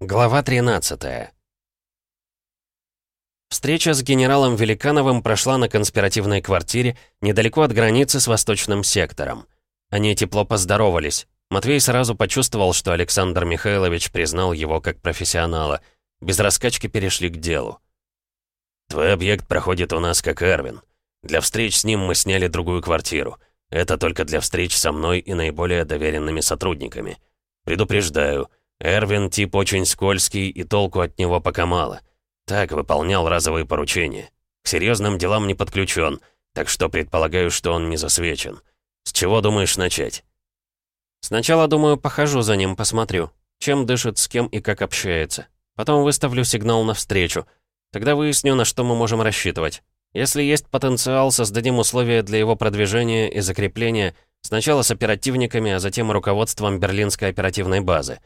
Глава 13 Встреча с генералом Великановым прошла на конспиративной квартире недалеко от границы с восточным сектором. Они тепло поздоровались. Матвей сразу почувствовал, что Александр Михайлович признал его как профессионала. Без раскачки перешли к делу. «Твой объект проходит у нас как Эрвин. Для встреч с ним мы сняли другую квартиру. Это только для встреч со мной и наиболее доверенными сотрудниками. Предупреждаю, Эрвин тип очень скользкий, и толку от него пока мало. Так, выполнял разовые поручения. К серьезным делам не подключен, так что предполагаю, что он не засвечен. С чего думаешь начать? Сначала, думаю, похожу за ним, посмотрю. Чем дышит, с кем и как общается. Потом выставлю сигнал навстречу. Тогда выясню, на что мы можем рассчитывать. Если есть потенциал, создадим условия для его продвижения и закрепления сначала с оперативниками, а затем руководством Берлинской оперативной базы.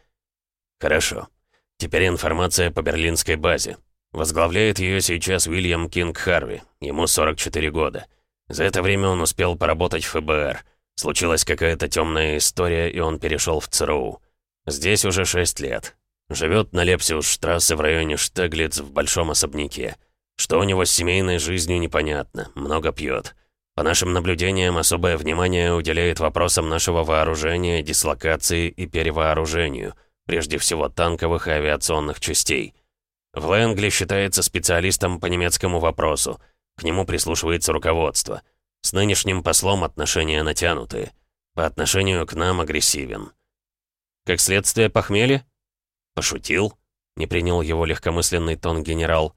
Хорошо. Теперь информация по берлинской базе. Возглавляет ее сейчас Уильям Кинг Харви. Ему 44 года. За это время он успел поработать в ФБР. Случилась какая-то темная история, и он перешел в ЦРУ. Здесь уже 6 лет. Живет на Лепсиус-штрассе в районе Штеглиц в большом особняке. Что у него с семейной жизнью непонятно, много пьет. По нашим наблюдениям, особое внимание уделяет вопросам нашего вооружения, дислокации и перевооружению – прежде всего танковых и авиационных частей. В Лэнгли считается специалистом по немецкому вопросу. К нему прислушивается руководство. С нынешним послом отношения натянутые. По отношению к нам агрессивен. Как следствие похмелья? Пошутил? Не принял его легкомысленный тон генерал.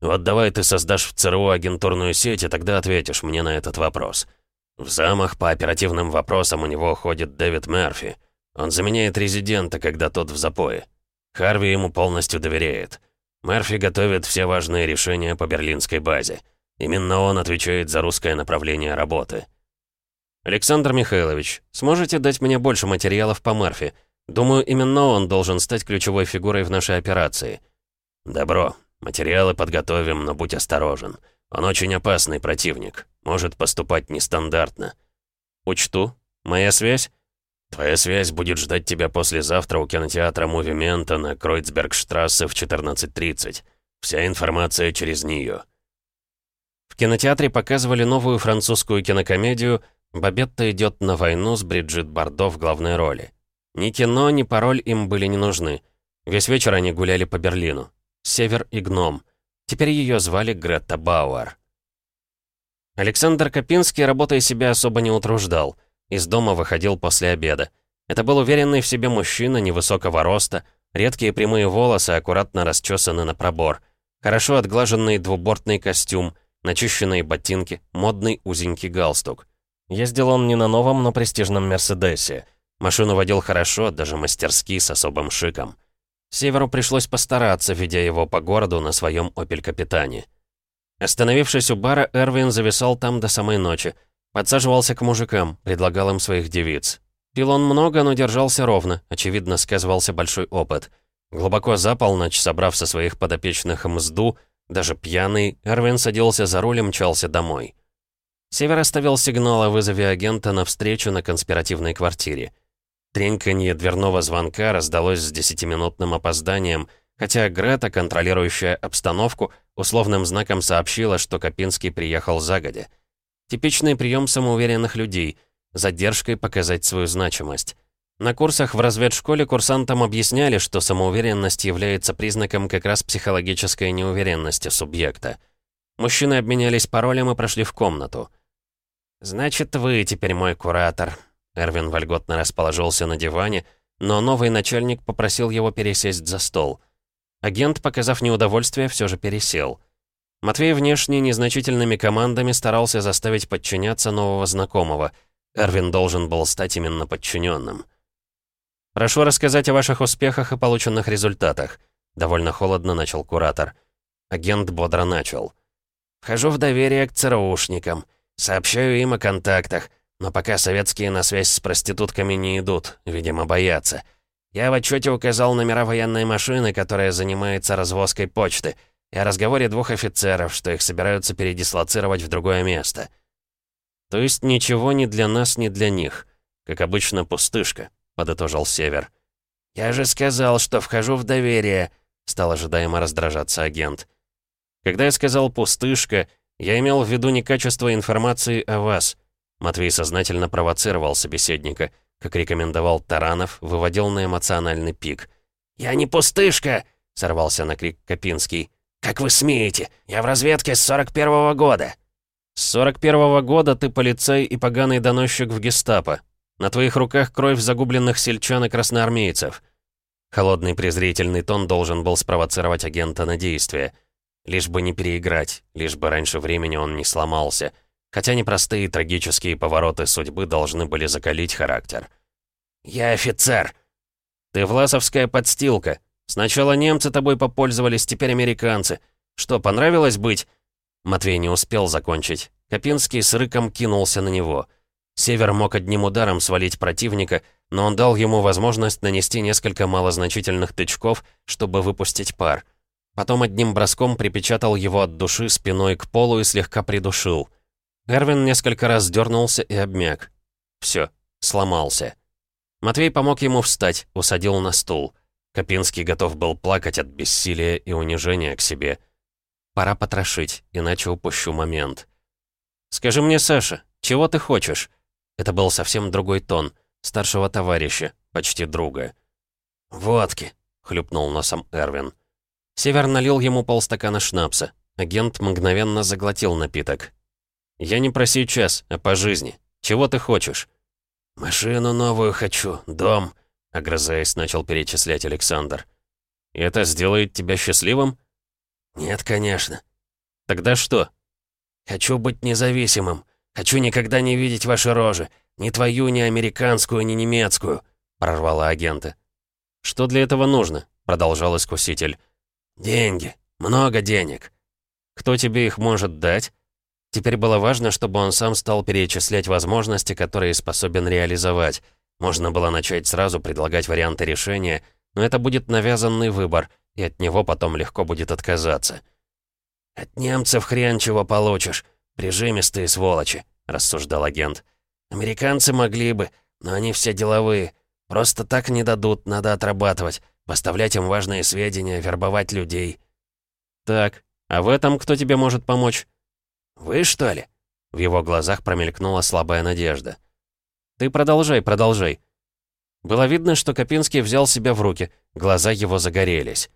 Вот давай ты создашь в ЦРУ агентурную сеть, и тогда ответишь мне на этот вопрос. В замах по оперативным вопросам у него ходит Дэвид Мерфи. Он заменяет резидента, когда тот в запое. Харви ему полностью доверяет. Мерфи готовит все важные решения по берлинской базе. Именно он отвечает за русское направление работы. «Александр Михайлович, сможете дать мне больше материалов по Мерфи? Думаю, именно он должен стать ключевой фигурой в нашей операции». «Добро. Материалы подготовим, но будь осторожен. Он очень опасный противник. Может поступать нестандартно». «Учту. Моя связь?» Твоя связь будет ждать тебя послезавтра у кинотеатра Мувимента на Кройцбергштрассе в 14.30. Вся информация через нее. В кинотеатре показывали новую французскую кинокомедию «Бабетта идет на войну» с Бриджит Бардо в главной роли. Ни кино, ни пароль им были не нужны. Весь вечер они гуляли по Берлину. Север и Гном. Теперь ее звали Гретта Бауэр. Александр Копинский работой себя особо не утруждал — из дома выходил после обеда. Это был уверенный в себе мужчина невысокого роста, редкие прямые волосы аккуратно расчесаны на пробор, хорошо отглаженный двубортный костюм, начищенные ботинки, модный узенький галстук. Ездил он не на новом, но престижном «Мерседесе». Машину водил хорошо, даже мастерски, с особым шиком. Северу пришлось постараться, ведя его по городу на своем «Опель Капитане». Остановившись у бара, Эрвин зависал там до самой ночи — Подсаживался к мужикам, предлагал им своих девиц. Пил он много, но держался ровно, очевидно, сказывался большой опыт. Глубоко за полночь, собрав со своих подопечных мзду, даже пьяный, Эрвин садился за руль и мчался домой. Север оставил сигнал о вызове агента на встречу на конспиративной квартире. Треньканье дверного звонка раздалось с десятиминутным опозданием, хотя Грета, контролирующая обстановку, условным знаком сообщила, что Копинский приехал загодя. Типичный прием самоуверенных людей — задержкой показать свою значимость. На курсах в разведшколе курсантам объясняли, что самоуверенность является признаком как раз психологической неуверенности субъекта. Мужчины обменялись паролем и прошли в комнату. «Значит, вы теперь мой куратор». Эрвин вольготно расположился на диване, но новый начальник попросил его пересесть за стол. Агент, показав неудовольствие, все же пересел. Матвей внешне незначительными командами старался заставить подчиняться нового знакомого. Эрвин должен был стать именно подчиненным. «Прошу рассказать о ваших успехах и полученных результатах», — довольно холодно начал куратор. Агент бодро начал. «Вхожу в доверие к ЦРУшникам. Сообщаю им о контактах, но пока советские на связь с проститутками не идут, видимо, боятся. Я в отчете указал номера военной машины, которая занимается развозкой почты — и о разговоре двух офицеров, что их собираются передислоцировать в другое место. То есть ничего ни для нас, ни для них. Как обычно, пустышка, подытожил Север. «Я же сказал, что вхожу в доверие», — стал ожидаемо раздражаться агент. «Когда я сказал «пустышка», я имел в виду не качество информации о вас». Матвей сознательно провоцировал собеседника, как рекомендовал Таранов, выводил на эмоциональный пик. «Я не пустышка!» — сорвался на крик Копинский. «Как вы смеете? Я в разведке с 41-го года!» «С 41-го года ты полицей и поганый доносчик в гестапо. На твоих руках кровь загубленных сельчан и красноармейцев». Холодный презрительный тон должен был спровоцировать агента на действие. Лишь бы не переиграть, лишь бы раньше времени он не сломался. Хотя непростые трагические повороты судьбы должны были закалить характер. «Я офицер!» «Ты власовская подстилка. Сначала немцы тобой попользовались, теперь американцы. Что, понравилось быть?» Матвей не успел закончить. Копинский с рыком кинулся на него. Север мог одним ударом свалить противника, но он дал ему возможность нанести несколько малозначительных тычков, чтобы выпустить пар. Потом одним броском припечатал его от души спиной к полу и слегка придушил. Эрвин несколько раз дернулся и обмяк. Все, сломался. Матвей помог ему встать, усадил на стул. Копинский готов был плакать от бессилия и унижения к себе. Пора потрошить, иначе упущу момент. «Скажи мне, Саша, чего ты хочешь?» Это был совсем другой тон, старшего товарища, почти друга. «Водки», — хлюпнул носом Эрвин. Север налил ему полстакана шнапса. Агент мгновенно заглотил напиток. «Я не про сейчас, а по жизни. Чего ты хочешь?» «Машину новую хочу, дом», — огрызаясь, начал перечислять Александр. «И это сделает тебя счастливым?» «Нет, конечно». «Тогда что?» «Хочу быть независимым. Хочу никогда не видеть ваши рожи. Ни твою, ни американскую, ни немецкую», — прорвала агента. «Что для этого нужно?» — продолжал искуситель. «Деньги. Много денег». «Кто тебе их может дать?» Теперь было важно, чтобы он сам стал перечислять возможности, которые способен реализовать. Можно было начать сразу предлагать варианты решения, но это будет навязанный выбор, и от него потом легко будет отказаться. «От немцев хрен чего получишь, прижимистые сволочи», — рассуждал агент. «Американцы могли бы, но они все деловые. Просто так не дадут, надо отрабатывать, поставлять им важные сведения, вербовать людей». «Так, а в этом кто тебе может помочь?» «Вы, что ли?» В его глазах промелькнула слабая надежда. «Ты продолжай, продолжай». Было видно, что Копинский взял себя в руки, глаза его загорелись.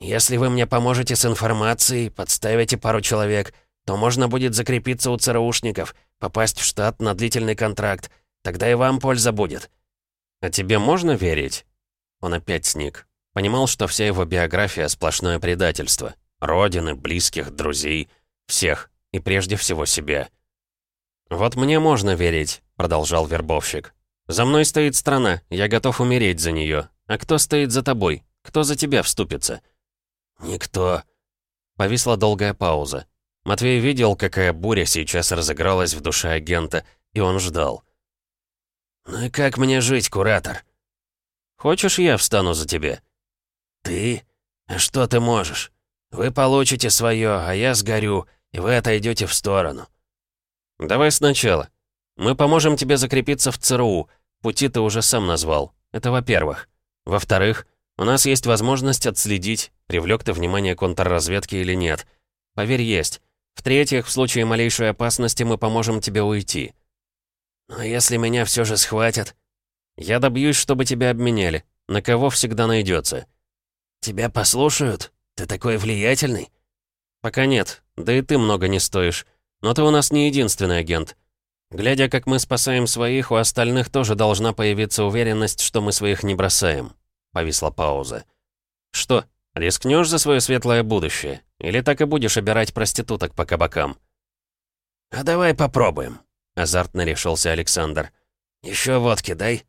«Если вы мне поможете с информацией, подставите пару человек, то можно будет закрепиться у ЦРУшников, попасть в штат на длительный контракт. Тогда и вам польза будет». «А тебе можно верить?» Он опять сник. Понимал, что вся его биография — сплошное предательство. Родины, близких, друзей. Всех. И прежде всего себя. «Вот мне можно верить», — продолжал вербовщик. «За мной стоит страна, я готов умереть за нее. А кто стоит за тобой? Кто за тебя вступится?» «Никто». Повисла долгая пауза. Матвей видел, какая буря сейчас разыгралась в душе агента, и он ждал. «Ну и как мне жить, куратор?» «Хочешь, я встану за тебя?» «Ты? А что ты можешь? Вы получите свое, а я сгорю, и вы отойдете в сторону». «Давай сначала. Мы поможем тебе закрепиться в ЦРУ. Пути ты уже сам назвал. Это во-первых. Во-вторых, у нас есть возможность отследить, привлек ты внимание контрразведки или нет. Поверь, есть. В-третьих, в случае малейшей опасности мы поможем тебе уйти. Но если меня все же схватят? Я добьюсь, чтобы тебя обменяли. На кого всегда найдется. Тебя послушают? Ты такой влиятельный? Пока нет. Да и ты много не стоишь. Но ты у нас не единственный агент. Глядя, как мы спасаем своих, у остальных тоже должна появиться уверенность, что мы своих не бросаем. Повисла пауза. «Что, рискнешь за свое светлое будущее? Или так и будешь обирать проституток по кабакам?» «А давай попробуем», — азартно решился Александр. «Еще водки дай».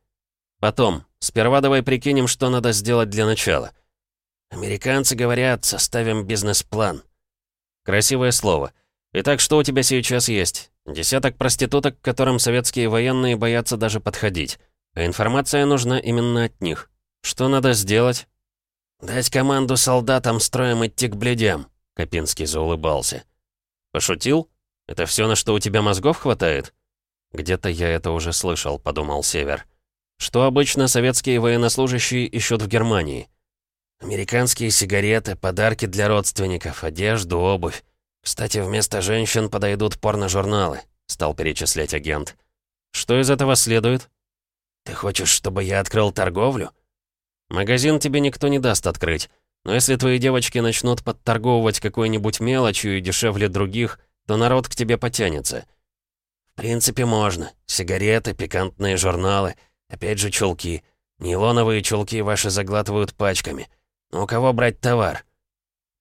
«Потом. Сперва давай прикинем, что надо сделать для начала». «Американцы говорят, составим бизнес-план». «Красивое слово. Итак, что у тебя сейчас есть? Десяток проституток, к которым советские военные боятся даже подходить. А информация нужна именно от них. «Что надо сделать?» «Дать команду солдатам строем идти к бледям», — Копинский заулыбался. «Пошутил? Это все, на что у тебя мозгов хватает?» «Где-то я это уже слышал», — подумал Север. Что обычно советские военнослужащие ищут в Германии? Американские сигареты, подарки для родственников, одежду, обувь. Кстати, вместо женщин подойдут порно-журналы», — стал перечислять агент. «Что из этого следует?» «Ты хочешь, чтобы я открыл торговлю?» «Магазин тебе никто не даст открыть. Но если твои девочки начнут подторговывать какой-нибудь мелочью и дешевле других, то народ к тебе потянется». «В принципе, можно. Сигареты, пикантные журналы, опять же чулки. Нейлоновые чулки ваши заглатывают пачками. Но у кого брать товар?»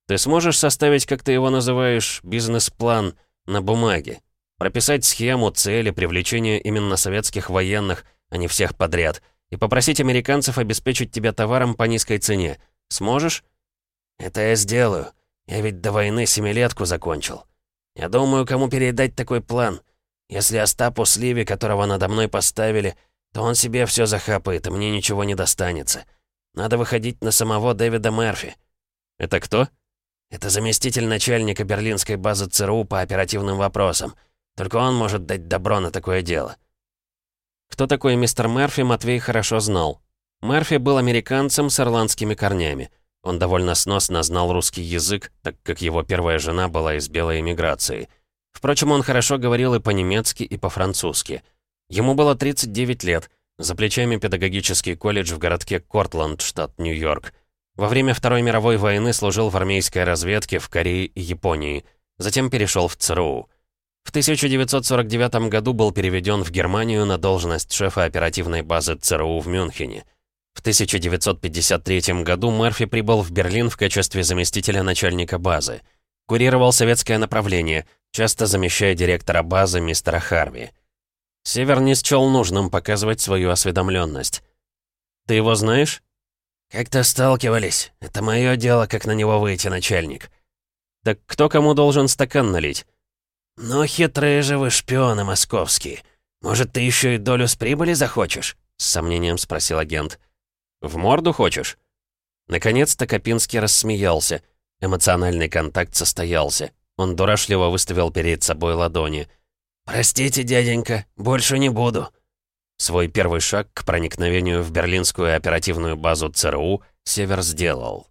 «Ты сможешь составить, как ты его называешь, бизнес-план на бумаге? Прописать схему, цели, привлечения именно советских военных, а не всех подряд, и попросить американцев обеспечить тебя товаром по низкой цене. Сможешь?» «Это я сделаю. Я ведь до войны семилетку закончил. Я думаю, кому передать такой план. Если Остапу Сливи, которого надо мной поставили, то он себе все захапает, и мне ничего не достанется. Надо выходить на самого Дэвида Мерфи». «Это кто?» «Это заместитель начальника берлинской базы ЦРУ по оперативным вопросам. Только он может дать добро на такое дело». Кто такой мистер Мерфи, Матвей хорошо знал. Мерфи был американцем с ирландскими корнями. Он довольно сносно знал русский язык, так как его первая жена была из белой эмиграции. Впрочем, он хорошо говорил и по-немецки, и по-французски. Ему было 39 лет, за плечами педагогический колледж в городке Кортланд, штат Нью-Йорк. Во время Второй мировой войны служил в армейской разведке в Корее и Японии. Затем перешел в ЦРУ. В 1949 году был переведен в Германию на должность шефа оперативной базы ЦРУ в Мюнхене. В 1953 году Мерфи прибыл в Берлин в качестве заместителя начальника базы. Курировал советское направление, часто замещая директора базы мистера Харви. Север не счел нужным показывать свою осведомленность. «Ты его знаешь?» «Как-то сталкивались. Это мое дело, как на него выйти, начальник». «Так кто кому должен стакан налить?» «Ну, хитрые же вы шпионы московские. Может, ты еще и долю с прибыли захочешь?» С сомнением спросил агент. «В морду хочешь?» Наконец-то Копинский рассмеялся. Эмоциональный контакт состоялся. Он дурашливо выставил перед собой ладони. «Простите, дяденька, больше не буду». Свой первый шаг к проникновению в берлинскую оперативную базу ЦРУ Север сделал.